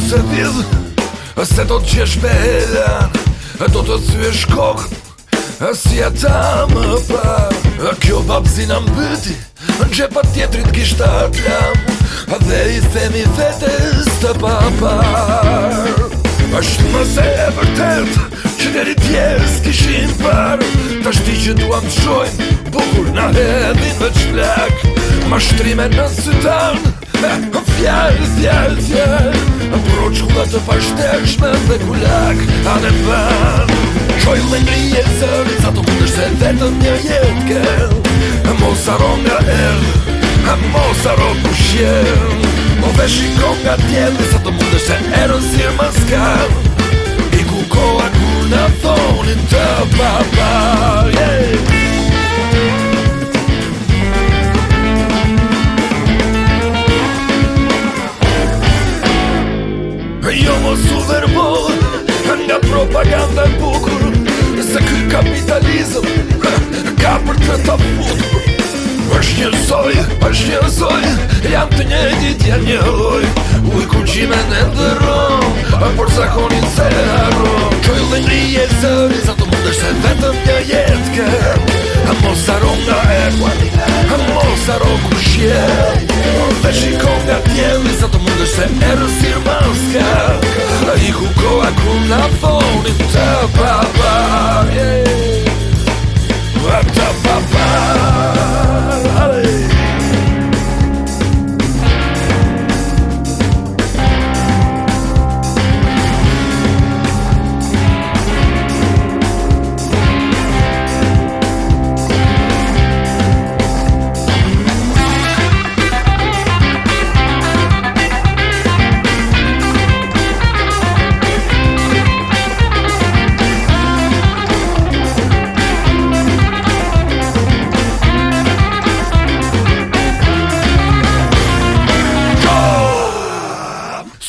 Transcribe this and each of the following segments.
se tjith Se do të gjesh me helen Do të të zyesh kok Si e ta më pa Kjo babzina më bëti Në gjepa tjetrit kishta atë Dhe i themi vetës të papa Ashtë më se e vërtet Që njeri tjerës kishin par Ta shti që duam të shojnë Bukur në hedhin me qplak Ma shtrime në sytan Fjallë, fjallë, fjallë Më të fashtesh me dhe kulak A në ban Qoj me një jetër Sa të kundesh se vetën një jetë kel A mos aro nga erë A mos aro kushjen Po vesh i kon nga tjetë Sa të mundesh se erën si e maskan I ku koha ku në thonin të papë vërbohet Nga propaganda e bukur Se këj kapitalizm Ka për të të fut është një soj, është një soj Jam të një dit, jam një loj Uj ku qime në ndërëm Por zakonin se harëm Qoj lëngri e zëri Sa të mund është e vetëm një jetke Mos arom nga e kuat Mos arom ku go, I could not fall into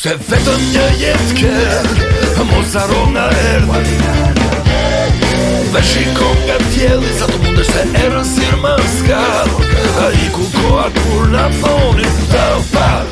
Se vetëm një jetë kërë Mos arro nga erdhë Dhe nga tjeli Sa të mundesh se erën sirë më A i ku koa kur në thonin Të falë